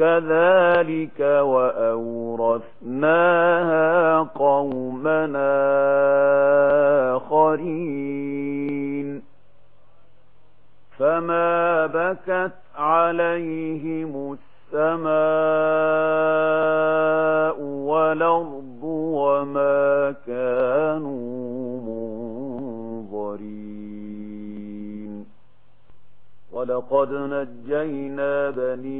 كذلك وأورثناها قومنا آخرين فما بكت عليهم السماء والأرض وما كانوا منظرين ولقد نجينا بني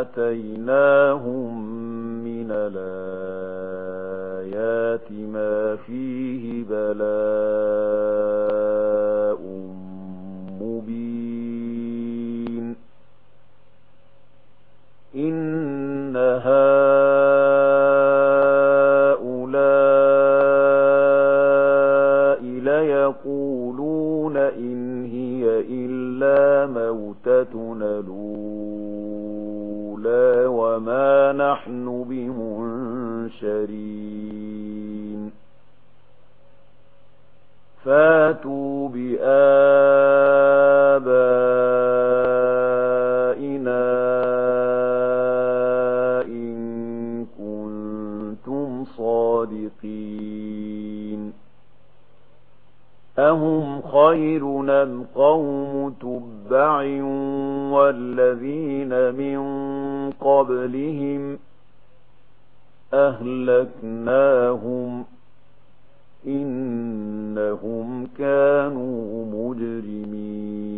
آتيناهم من الآيات ما فيه بلاد نحن بمنشرين. فاتوا بآبائنا أهم خير القوم قوم تبع والذين من قبلهم أهلكناهم إنهم كانوا مجرمين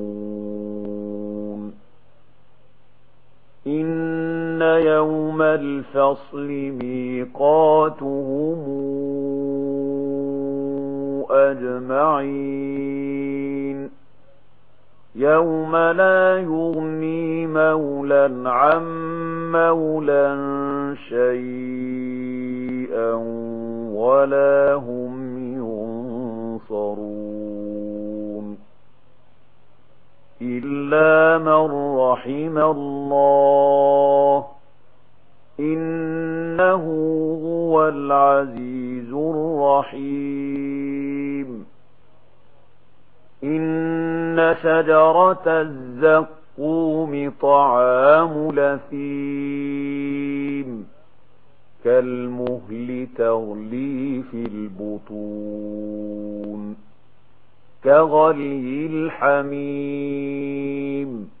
يوم الفصل ميقاتهم أجمعين. يوم لا يغني مَوْلًى عن مَوْلًى شيئا ولا هم ينصرون. إلا من رحم الله العزيز الرحيم. إن شجرة الزقوم طعام لثيم. كالمهل تغلي في البطون. كغلي الحميم.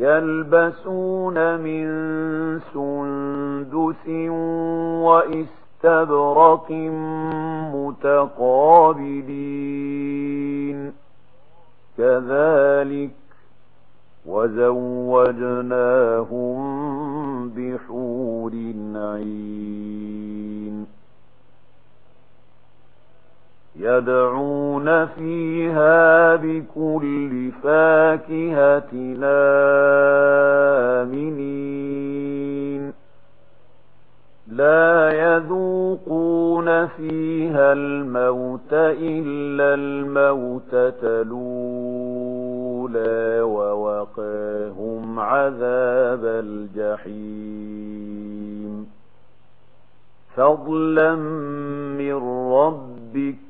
يلبسون من سندس وإستبرق متقابلين. كذلك وزوجناهم يدعون فيها بكل فاكهة آمنين لا يذوقون فيها الموت إلا الموتة لولا ووقاهم عذاب الجحيم. فضلا من ربك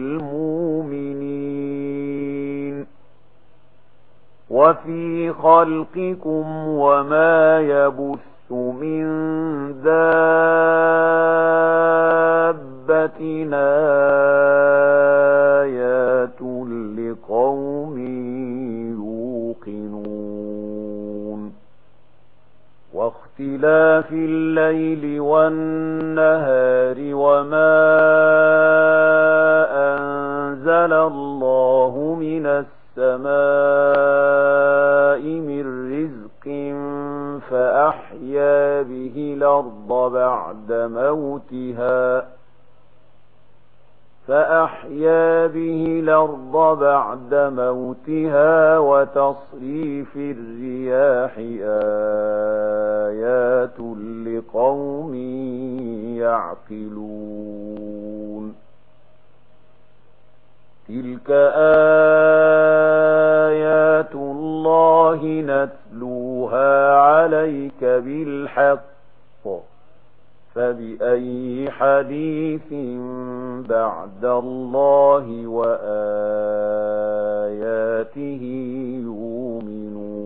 وفي خلقكم وما يبث من دابتنا آيات لقوم يوقنون واختلاف الليل والنهار وما يبث بعد موتها وتصريف الرياح آيات لقوم يعقلون. تلك آيات الله نتلوها عليك بالحق. فبأي حديث بعد الله وآياته يؤمنون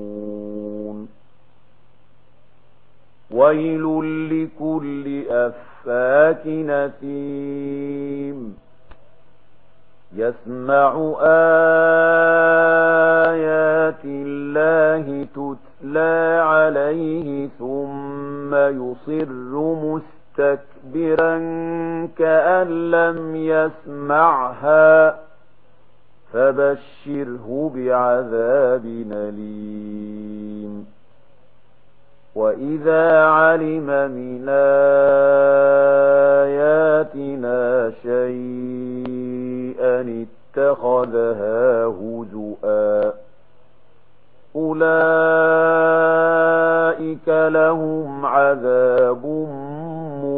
ويل لكل أفاك نتيم يسمع آيات الله تتلى عليه ثم يصر مسلم مستكبرا كأن لم يسمعها فبشره بعذاب نليم وإذا علم من آياتنا شيئا اتخذها هزؤا أولئك لهم عذاب مبين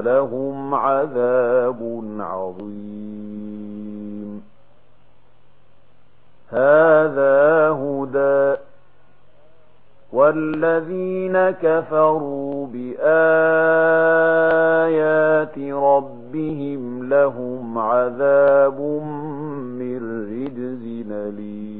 ولهم عذاب عظيم. هذا هدى. والذين كفروا بآيات ربهم لهم عذاب من رجز نليم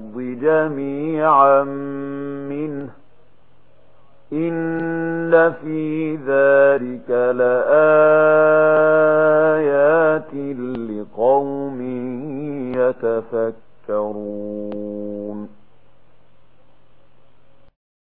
جميعا منه. إن في ذلك لآيات لقوم يتفكرون.